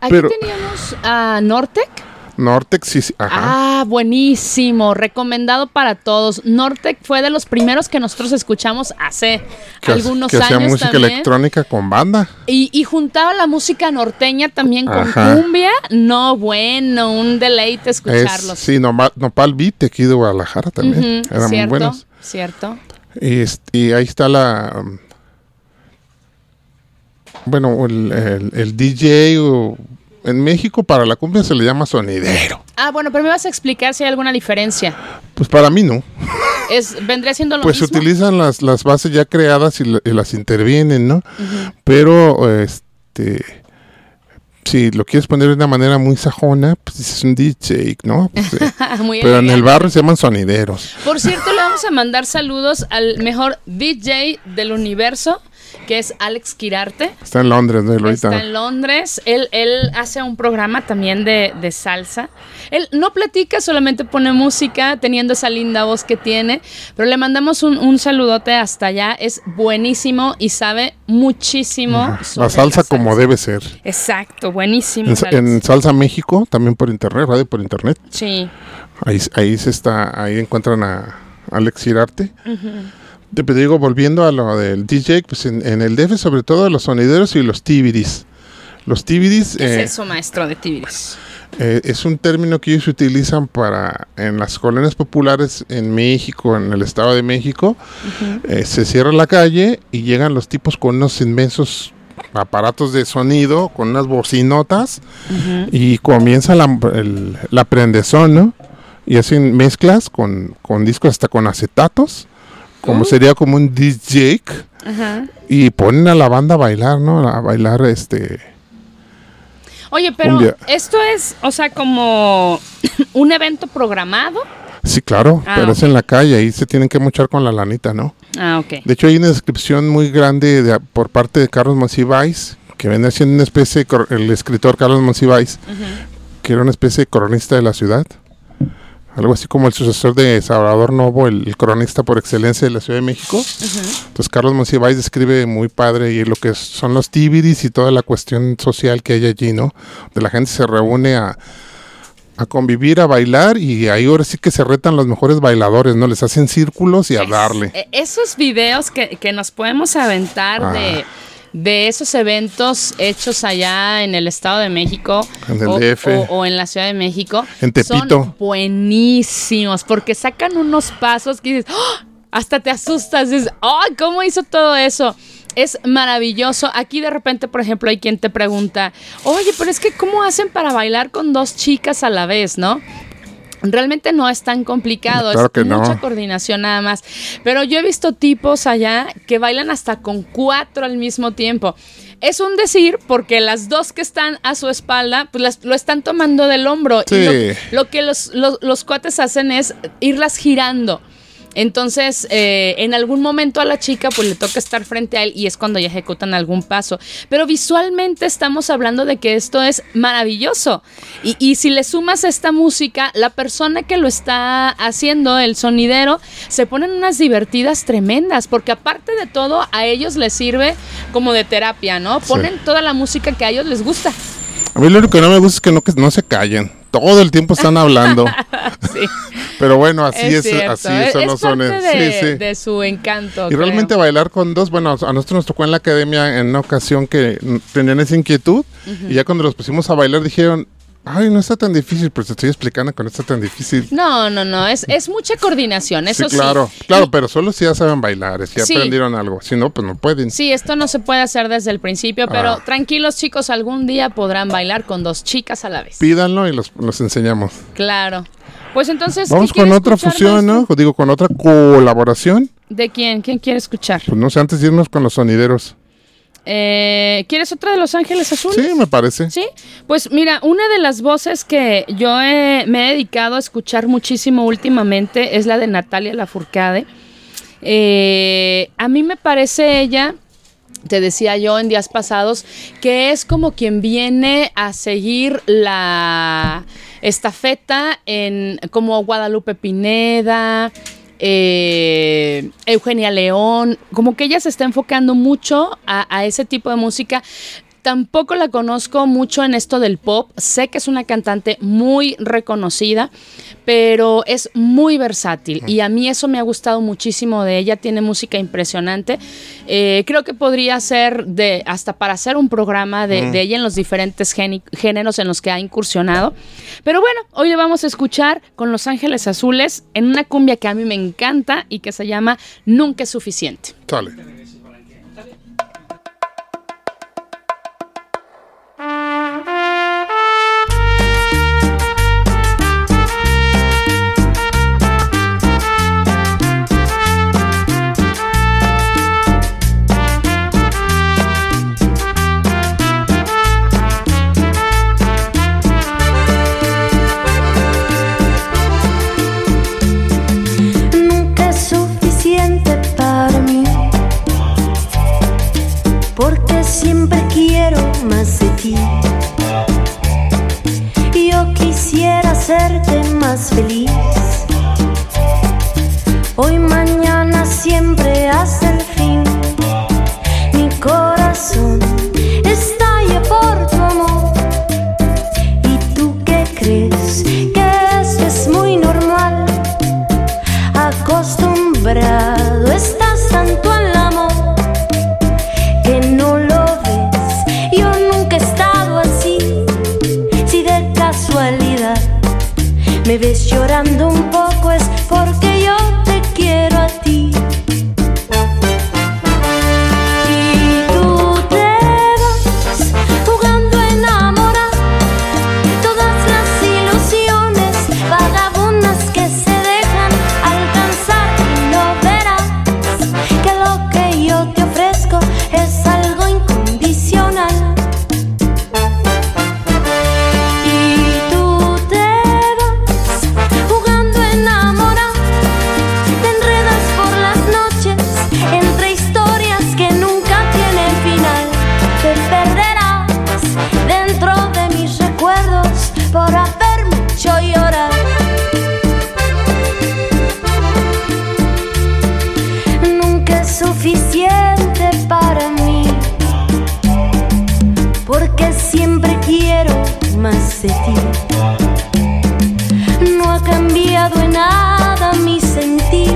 Speaker 5: Aquí
Speaker 3: Pero-
Speaker 5: teníamos a Nortec.
Speaker 3: Nortex, sí, sí, ajá.
Speaker 5: Ah, buenísimo. Recomendado para todos. Nortec fue de los primeros que nosotros escuchamos hace
Speaker 3: que, ha-
Speaker 5: algunos
Speaker 3: que hacía
Speaker 5: años
Speaker 3: música
Speaker 5: también.
Speaker 3: electrónica con banda.
Speaker 5: Y, y juntaba la música norteña también con
Speaker 3: Ajá.
Speaker 5: cumbia. No, bueno, un deleite
Speaker 3: Es,
Speaker 5: escucharlos.
Speaker 3: sí, Nopal, Nopal Beat aquí de Guadalajara también.
Speaker 5: Ujú,
Speaker 3: Eran muy
Speaker 5: cierto,
Speaker 3: buenos.
Speaker 5: cierto.
Speaker 3: Y, y ahí está la. um, bueno, el, el- el DJ o- en México para la cumbia se le llama sonidero.
Speaker 5: Ah, bueno, pero me vas a explicar si hay alguna diferencia.
Speaker 3: Pues para mí no.
Speaker 5: Es, vendría siendo lo
Speaker 3: Pues se
Speaker 5: mismo.
Speaker 3: utilizan las, las bases ya creadas y, la- y las intervienen, ¿no? Pero, este. Si lo quieres poner de una manera muy sajona, pues es un DJ, ¿no? Pues, eh, [laughs]
Speaker 5: Muy
Speaker 3: pero en el barrio se llaman sonideros.
Speaker 5: Por cierto, le vamos a mandar saludos al mejor DJ del universo, que es Alex Quirarte.
Speaker 3: Está en Londres, ¿no? Ahorita.
Speaker 5: Está en Londres. Él, él hace un programa también de, de salsa. Él no platica, solamente pone música, teniendo esa linda voz que tiene. Pero le mandamos un, un saludote hasta allá. Es buenísimo y sabe muchísimo. sobre
Speaker 3: La salsa como
Speaker 5: salsa.
Speaker 3: debe ser.
Speaker 5: Exacto, buenísimo.
Speaker 3: En, Salsa México, también por internet, radio por internet.
Speaker 5: Sí.
Speaker 3: Ahí, ahí se está, ahí encuentran a Alex Girarte. Te te digo, volviendo a lo del DJ, pues en, en el DF sobre todo los sonideros y los tibiris. Los tibiris
Speaker 5: ¿Qué
Speaker 3: eh,
Speaker 5: es eso, maestro de Tibiris?
Speaker 3: eh, es un término que ellos utilizan para, en las colonias populares en México, en el Estado de México, eh, se cierra la calle y llegan los tipos con unos inmensos aparatos de sonido, con unas bocinotas, y comienza la, el, la prendezón, ¿no? Y hacen mezclas con, con discos hasta con acetatos, como sería como un DJ,
Speaker 5: Ajá.
Speaker 3: y ponen a la banda a bailar, ¿no? A bailar este...
Speaker 5: Oye, pero
Speaker 3: Cumbia.
Speaker 5: esto es, o sea, como [clears throat] un evento programado.
Speaker 3: Sí, claro,
Speaker 5: Ah,
Speaker 3: pero es en la calle, ahí se tienen que mochar con la lanita, ¿no?
Speaker 5: Ah, ok.
Speaker 3: De hecho, hay una descripción muy grande de- por parte de Carlos Monsiváis, que viene siendo una especie de el escritor Carlos Monsiváis, que era una especie de cronista de la ciudad. Algo así como el sucesor de Salvador Novo, el, el cronista por excelencia de la Ciudad de México. Entonces, Carlos Monsiváis describe muy padre y lo que son los tibiris y toda la cuestión social que hay allí, ¿no? De la gente se reúne a, a convivir, a bailar y ahí ahora sí que se retan los mejores bailadores, ¿no? Les hacen círculos y a
Speaker 5: Es-
Speaker 3: darle.
Speaker 5: eh, esos videos que, que nos podemos aventar
Speaker 3: Ah.
Speaker 5: de, de esos eventos hechos allá en el Estado de México
Speaker 3: En el
Speaker 5: o,
Speaker 3: DF.
Speaker 5: o- o en la Ciudad de México
Speaker 3: En Tepito.
Speaker 5: son buenísimos porque sacan unos pasos que dices, ¡Ah! hasta te asustas, dices, ¡ay, cómo hizo todo eso! Es maravilloso. Aquí de repente, por ejemplo, hay quien te pregunta, oye, pero es que ¿cómo hacen para bailar con dos chicas a la vez, no? Realmente no es tan complicado,
Speaker 3: Claro
Speaker 5: es
Speaker 3: que no.
Speaker 5: mucha coordinación nada más. Pero yo he visto tipos allá que bailan hasta con cuatro al mismo tiempo. Es un decir porque las dos que están a su espalda, pues las- lo están tomando del hombro. Y lo, lo que los, los- los cuates hacen es irlas girando. Entonces, eh, en algún momento a la chica pues le toca estar frente a él y es cuando ya ejecutan algún paso. Pero visualmente estamos hablando de que esto es maravilloso. Y, y si le sumas esta música, la persona que lo está haciendo, el sonidero, se ponen unas divertidas tremendas, porque aparte de todo, a ellos les sirve como de terapia, ¿no? Ponen toda la música que a ellos les gusta.
Speaker 3: A mí lo único que no me gusta es que no, que no se callen. Todo el tiempo están hablando. [laughs]
Speaker 5: Sí.
Speaker 3: Pero bueno, así es,
Speaker 5: cierto,
Speaker 3: así
Speaker 5: es-
Speaker 3: son
Speaker 5: es
Speaker 3: los
Speaker 5: parte
Speaker 3: sones.
Speaker 5: De,
Speaker 3: sí, sí.
Speaker 5: de su encanto.
Speaker 3: Y
Speaker 5: creo.
Speaker 3: realmente bailar con dos, bueno, a nosotros nos tocó en la academia en una ocasión que tenían esa inquietud y ya cuando los pusimos a bailar dijeron, ay, no está tan difícil, pero te estoy explicando que no está tan difícil.
Speaker 5: No, no, no, es, es mucha coordinación, eso
Speaker 3: sí, claro,
Speaker 5: sí.
Speaker 3: claro, pero solo si ya saben bailar, si
Speaker 5: Sí.
Speaker 3: aprendieron algo, si no, pues no pueden.
Speaker 5: Sí, esto no se puede hacer desde el principio, pero
Speaker 3: Ah.
Speaker 5: tranquilos chicos, algún día podrán bailar con dos chicas a la vez.
Speaker 3: Pídanlo y los, los enseñamos.
Speaker 5: Claro. Pues entonces,
Speaker 3: Vamos
Speaker 5: ¿qué
Speaker 3: con otra fusión, ¿no?
Speaker 5: maestro?
Speaker 3: Digo, con otra colaboración.
Speaker 5: ¿De quién? ¿Quién quiere escuchar?
Speaker 3: Pues no sé, antes de irnos con los sonideros.
Speaker 5: Eh, ¿Quieres otra de Los Ángeles Azules?
Speaker 3: Sí, me parece.
Speaker 5: Sí, pues mira, una de las voces que yo he- me he dedicado a escuchar muchísimo últimamente es la de Natalia Lafourcade. Eh, a mí me parece ella, te decía yo en días pasados, que es como quien viene a seguir la estafeta en como Guadalupe Pineda, eh, Eugenia León, como que ella se está enfocando mucho a, a ese tipo de música. Tampoco la conozco mucho en esto del pop. Sé que es una cantante muy reconocida, pero es muy versátil y a mí eso me ha gustado muchísimo de ella. Tiene música impresionante. Eh, creo que podría ser de hasta para hacer un programa de, de ella en los diferentes géneros en los que ha incursionado. Pero bueno, hoy le vamos a escuchar con Los Ángeles Azules en una cumbia que a mí me encanta y que se llama Nunca es suficiente.
Speaker 3: Sale.
Speaker 10: No ha cambiado en nada mi sentir,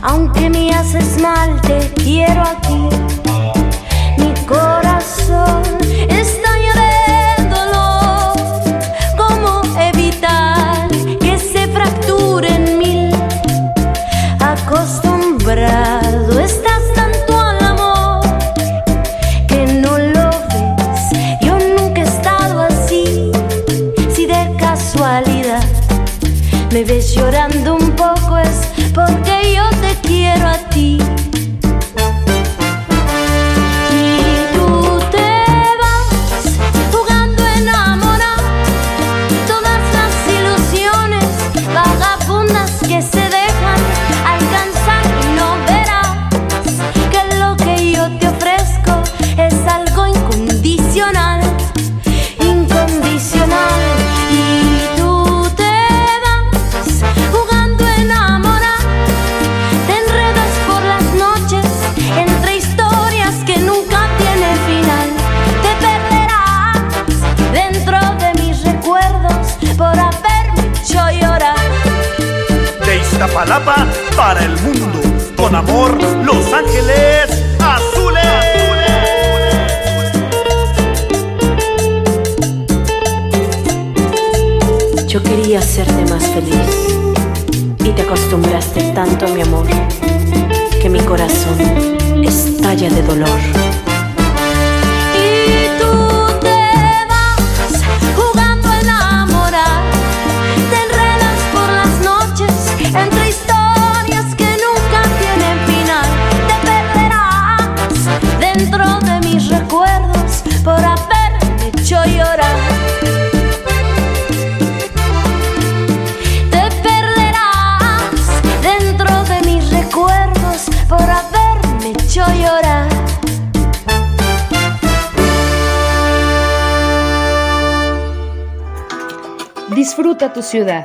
Speaker 10: aunque me haces mal, te quiero aquí.
Speaker 11: Para el mundo. Con amor, Los Ángeles Azules.
Speaker 12: Yo quería hacerte más feliz y te acostumbraste tanto a mi amor que mi corazón estalla de dolor.
Speaker 10: Dentro de mis recuerdos por haberme hecho llorar. Te perderás dentro de mis recuerdos por haberme hecho llorar.
Speaker 4: Disfruta tu ciudad.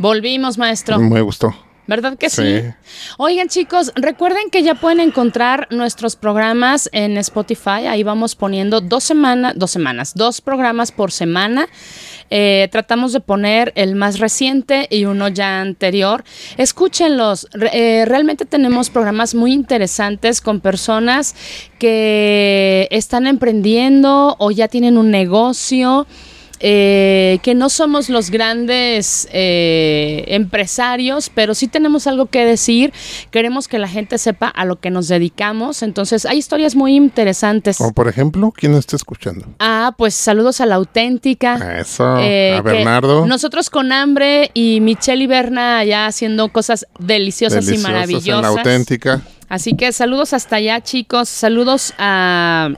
Speaker 5: Volvimos, maestro.
Speaker 3: Me gustó.
Speaker 5: ¿Verdad que sí?
Speaker 3: Sí.
Speaker 5: Oigan, chicos, recuerden que ya pueden encontrar nuestros programas en Spotify. Ahí vamos poniendo dos semanas, dos semanas, dos programas por semana. Eh, tratamos de poner el más reciente y uno ya anterior. Escúchenlos. Re- eh, realmente tenemos programas muy interesantes con personas que están emprendiendo o ya tienen un negocio eh, que no somos los grandes eh, empresarios, pero sí tenemos algo que decir. Queremos que la gente sepa a lo que nos dedicamos. Entonces, hay historias muy interesantes.
Speaker 3: Como por ejemplo, ¿quién está escuchando?
Speaker 5: Ah, pues saludos a la auténtica.
Speaker 3: Eso,
Speaker 5: Eh,
Speaker 3: a
Speaker 5: que
Speaker 3: Bernardo.
Speaker 5: Nosotros con hambre y Michelle y Berna allá haciendo cosas deliciosas,
Speaker 3: Deliciosas
Speaker 5: y
Speaker 3: en la
Speaker 5: maravillosas.
Speaker 3: auténtica.
Speaker 5: Así que saludos hasta allá, chicos. Saludos a,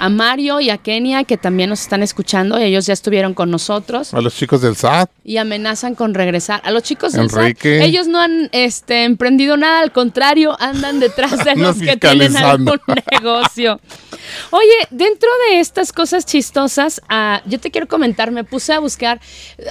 Speaker 5: a Mario y a Kenia, que también nos están escuchando. Ellos ya estuvieron con nosotros
Speaker 3: A los chicos del SAT.
Speaker 5: y amenazan con regresar. A los chicos del SAT,
Speaker 3: Enrique.
Speaker 5: ellos no han este, emprendido nada, al contrario, andan detrás de [laughs] los que tienen algún [laughs] negocio. Oye, dentro de estas cosas chistosas, ah, yo te quiero comentar, me puse a buscar,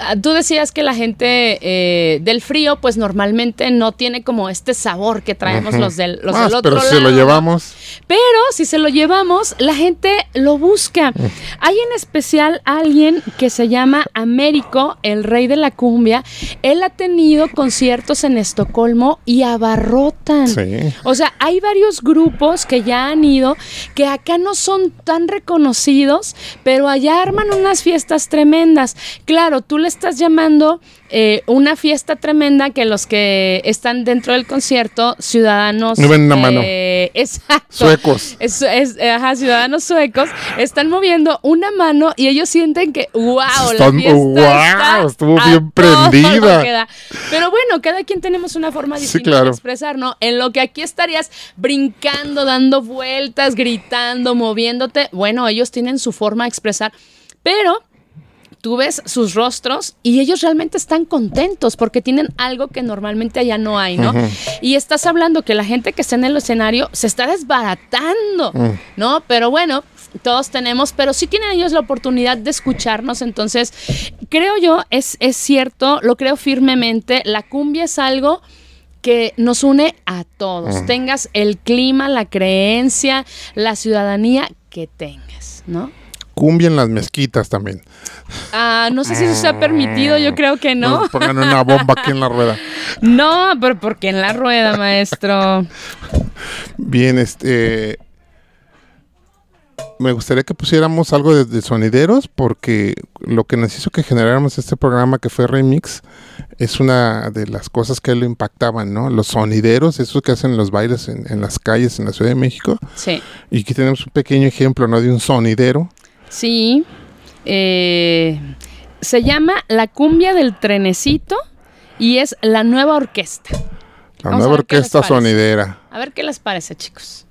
Speaker 5: ah, tú decías que la gente eh, del frío, pues normalmente no tiene como este sabor que traemos los del, los
Speaker 3: Más,
Speaker 5: del otro
Speaker 3: pero si
Speaker 5: lado.
Speaker 3: lo llevamos.
Speaker 5: Pero si se lo llevamos, la gente lo busca. Hay en especial alguien que se llama Américo, el rey de la cumbia. Él ha tenido conciertos en Estocolmo y abarrotan.
Speaker 3: Sí.
Speaker 5: O sea, hay varios grupos que ya han ido, que acá no son tan reconocidos, pero allá arman unas fiestas tremendas. Claro, tú le estás llamando eh, una fiesta tremenda que los que están dentro del concierto, ciudadanos...
Speaker 3: Mueven una mano.
Speaker 5: eh, [laughs] exacto.
Speaker 3: Suecos.
Speaker 5: Es- es- ajá, ciudadanos suecos están moviendo una mano y ellos sienten que, wow, la fiesta
Speaker 3: ¡guau!
Speaker 5: está
Speaker 3: estuvo bien prendida.
Speaker 5: Pero bueno, cada quien tenemos una forma
Speaker 3: Sí,
Speaker 5: distinta
Speaker 3: claro.
Speaker 5: de expresar, ¿no? En lo que aquí estarías brincando, dando vueltas, gritando, moviéndote, bueno, ellos tienen su forma de expresar, pero tú ves sus rostros y ellos realmente están contentos porque tienen algo que normalmente allá no hay, ¿no? Y estás hablando que la gente que está en el escenario se está desbaratando,
Speaker 13: Mm.
Speaker 5: ¿no? Pero bueno, todos tenemos, pero sí tienen ellos la oportunidad de escucharnos, entonces creo yo, es, es cierto, lo creo firmemente, la cumbia es algo que nos une a todos,
Speaker 3: Mm.
Speaker 5: tengas el clima, la creencia, la ciudadanía que tengas, ¿no?
Speaker 3: Cumbia en las mezquitas también.
Speaker 5: Ah, no sé si eso se ha permitido, yo creo que no.
Speaker 3: Nos pongan una bomba aquí en la rueda. [laughs]
Speaker 5: No, pero porque en la rueda, maestro.
Speaker 3: Bien, este. Me gustaría que pusiéramos algo de, de sonideros porque lo que nos hizo que generáramos este programa que fue Remix es una de las cosas que a él le impactaban, ¿no? Los sonideros, esos que hacen los bailes en, en las calles en la Ciudad de México.
Speaker 5: Sí.
Speaker 3: Y aquí tenemos un pequeño ejemplo, ¿no? De un sonidero.
Speaker 5: Sí. eh, se llama La cumbia del trenecito y es la nueva orquesta.
Speaker 3: La
Speaker 5: Vamos
Speaker 3: nueva orquesta sonidera.
Speaker 5: A ver qué les parece, chicos.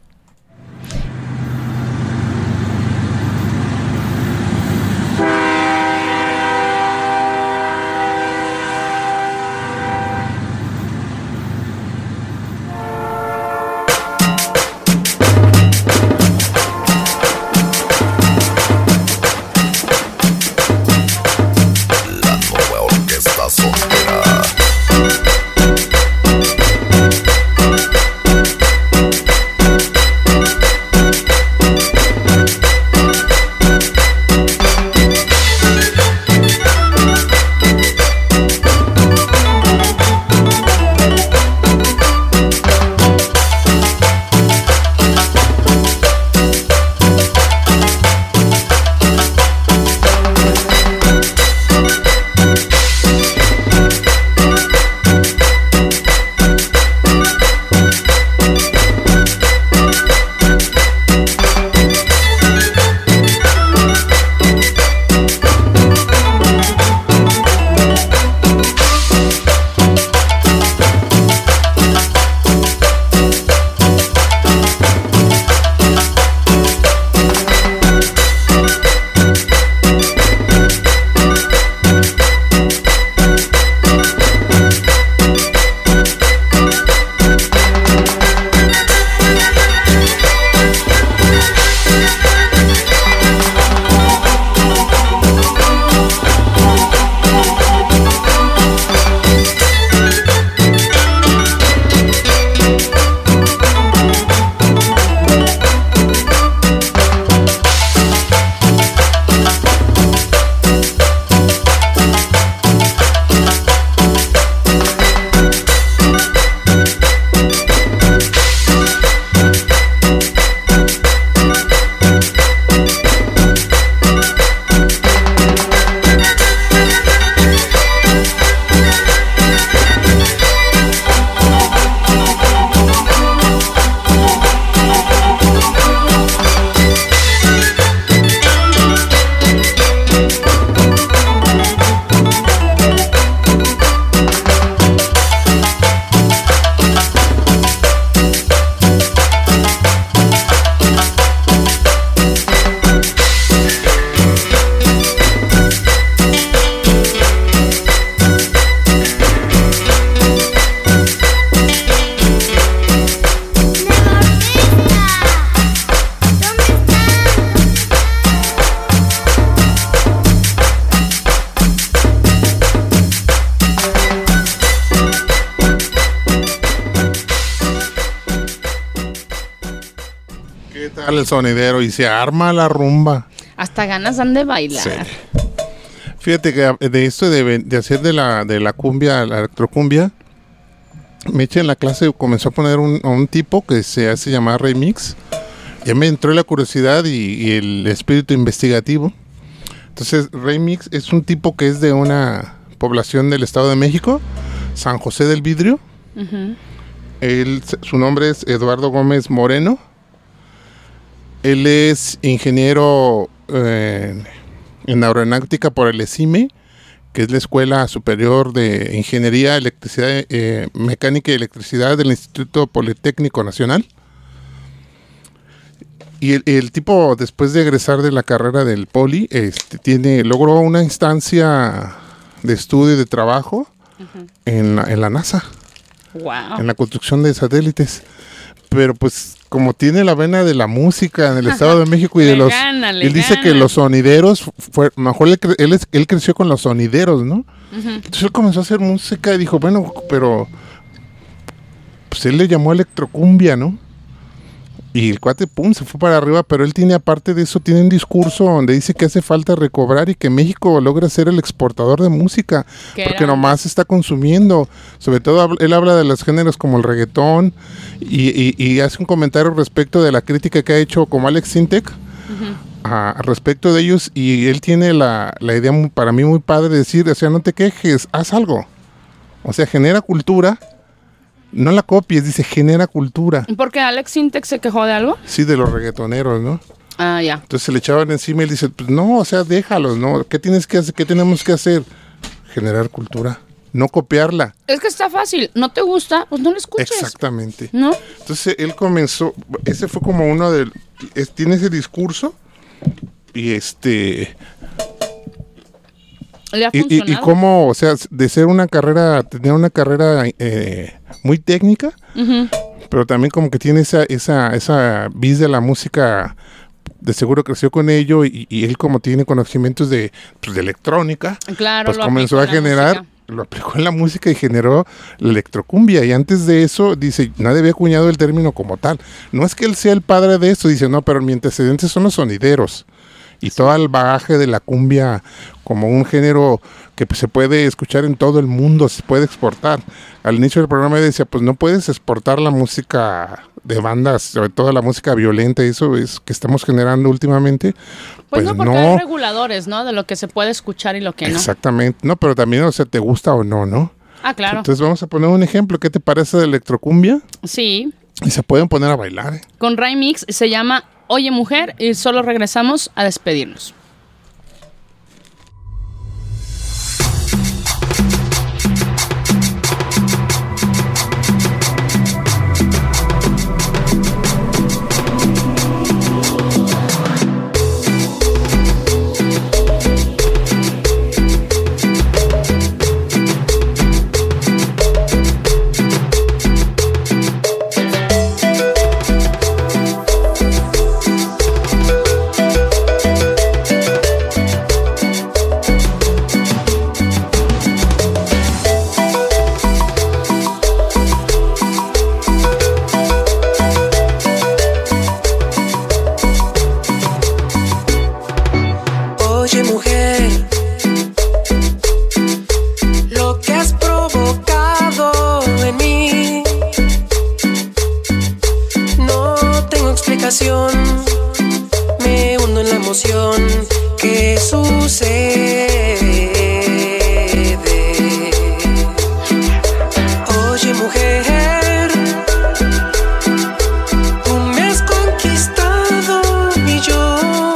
Speaker 3: Sonidero y se arma la rumba.
Speaker 5: Hasta ganas dan de bailar.
Speaker 3: Sí. Fíjate que eh, de esto de, de hacer de la, de la cumbia, la electrocumbia, Meche en la clase comenzó a poner un, a un tipo que se hace llamar remix. Ya me entró la curiosidad y, y el espíritu investigativo. Entonces, Remix es un tipo que es de una población del Estado de México, San José del Vidrio. Él, su nombre es Eduardo Gómez Moreno. Él es ingeniero eh, en aeronáutica por el ESIME, que es la Escuela Superior de Ingeniería, Electricidad, eh, Mecánica y Electricidad del Instituto Politécnico Nacional. Y el, el tipo, después de egresar de la carrera del Poli, este, tiene, logró una instancia de estudio y de trabajo en, la, en la NASA
Speaker 5: Wow.
Speaker 3: en la construcción de satélites. Pero pues como tiene la vena de la música en el [laughs] Estado de México y de los...
Speaker 5: gana,
Speaker 3: él dice que los sonideros, fue, mejor él, él, él creció con los sonideros, ¿no? Entonces él comenzó a hacer música y dijo, bueno, pero... Pues él le llamó electrocumbia, ¿no? Y el cuate, pum, se fue para arriba, pero él tiene, aparte de eso, tiene un discurso donde dice que hace falta recobrar y que México logra ser el exportador de música, porque
Speaker 5: grande.
Speaker 3: nomás está consumiendo. Sobre todo, él habla de los géneros como el reggaetón y, y- y hace un comentario respecto de la crítica que ha hecho como Alex Sintek a, a respecto de ellos y él tiene la, la idea muy- para mí muy padre de decir, o sea, no te quejes, haz algo. O sea, genera cultura, no la copies, dice, genera cultura.
Speaker 5: Porque Alex Sintek se quejó de algo.
Speaker 3: Sí, de los reggaetoneros, ¿no?
Speaker 5: Ah, ya.
Speaker 3: Entonces se le echaban encima y él dice, pues no, o sea, déjalos, ¿no? ¿Qué tienes que hacer? ¿Qué tenemos que hacer? Generar cultura, no copiarla.
Speaker 5: Es que está fácil. ¿No te gusta? Pues no lo escuches.
Speaker 3: Exactamente.
Speaker 5: ¿No?
Speaker 3: Entonces él comenzó, ese fue como uno de, es- tiene ese discurso y este,
Speaker 5: Le ha
Speaker 3: y, y, y cómo, o sea, de ser una carrera, tener una carrera eh, muy técnica, pero también como que tiene esa, esa, esa vis de la música, de seguro creció con ello y, y él como tiene conocimientos de, pues, de electrónica,
Speaker 5: Claro,
Speaker 3: pues comenzó a generar,
Speaker 5: música.
Speaker 3: lo aplicó en la música y generó la electrocumbia. Y antes de eso, dice, nadie había acuñado el término como tal. No es que él sea el padre de esto, dice, no, pero mi antecedente son los sonideros. Y todo el bagaje de la cumbia como un género que se puede escuchar en todo el mundo, se puede exportar. Al inicio del programa decía, pues no puedes exportar la música de bandas, sobre todo la música violenta, eso es que estamos generando últimamente.
Speaker 5: Pues,
Speaker 3: Pues,
Speaker 5: no, porque hay reguladores, ¿no? De lo que se puede escuchar y lo que no.
Speaker 3: Exactamente. No, pero también, o sea, te gusta o no, ¿no?
Speaker 5: Ah, claro.
Speaker 3: Entonces vamos a poner un ejemplo. ¿Qué te parece de electrocumbia?
Speaker 5: Sí.
Speaker 3: Y se pueden poner a bailar. ¿eh?
Speaker 5: Con Ray Mix se llama Oye Mujer y solo regresamos a despedirnos.
Speaker 13: Me hundo en la emoción que sucede. Oye mujer, tú me has conquistado y yo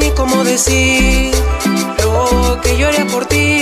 Speaker 13: ni cómo decir lo que yo por ti.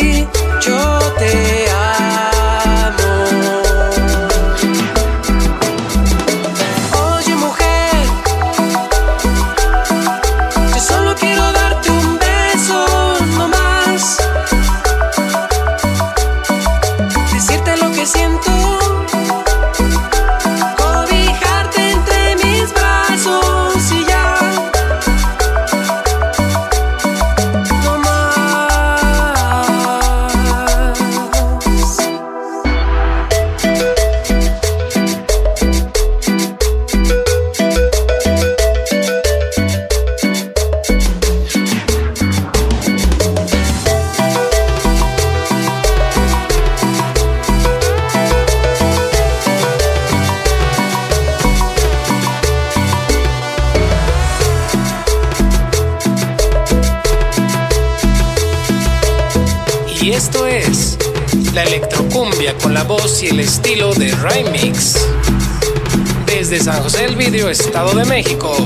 Speaker 13: México.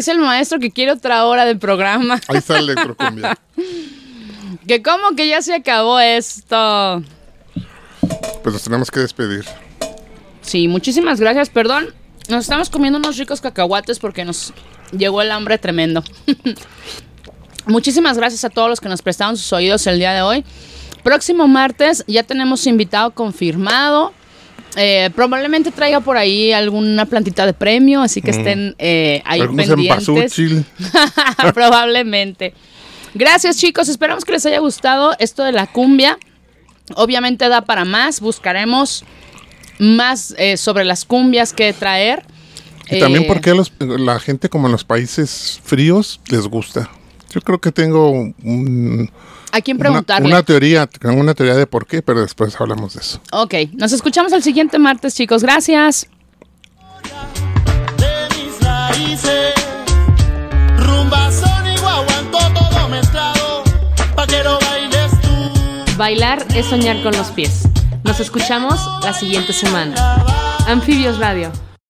Speaker 5: Dice el maestro que quiere otra hora de programa?
Speaker 3: Ahí está la electrocumbia. [laughs]
Speaker 5: que como que ya se acabó esto.
Speaker 3: Pues nos tenemos que despedir.
Speaker 5: Sí, muchísimas gracias. Perdón, nos estamos comiendo unos ricos cacahuates porque nos llegó el hambre tremendo. [laughs] muchísimas gracias a todos los que nos prestaron sus oídos el día de hoy. Próximo martes ya tenemos invitado confirmado. Eh, probablemente traiga por ahí alguna plantita de premio, así que
Speaker 3: Mm.
Speaker 5: estén eh, ahí pendientes. [laughs] Probablemente. Gracias chicos, esperamos que les haya gustado esto de la cumbia. Obviamente da para más, buscaremos más eh, sobre las cumbias que traer.
Speaker 3: Y también
Speaker 5: Eh,
Speaker 3: porque los- la gente como en los países fríos les gusta. Yo creo que tengo un-
Speaker 5: ¿A quién
Speaker 3: una,
Speaker 5: preguntarle?
Speaker 3: una teoría, tengo una teoría de por qué, pero después hablamos de eso.
Speaker 5: Ok, nos escuchamos el siguiente martes chicos, gracias.
Speaker 14: raíces. Rumba, son y guaguancó, todo mezclado. Pa' que lo bailes tú.
Speaker 4: Bailar es soñar con los pies. Nos escuchamos la siguiente semana. Anfibios Radio.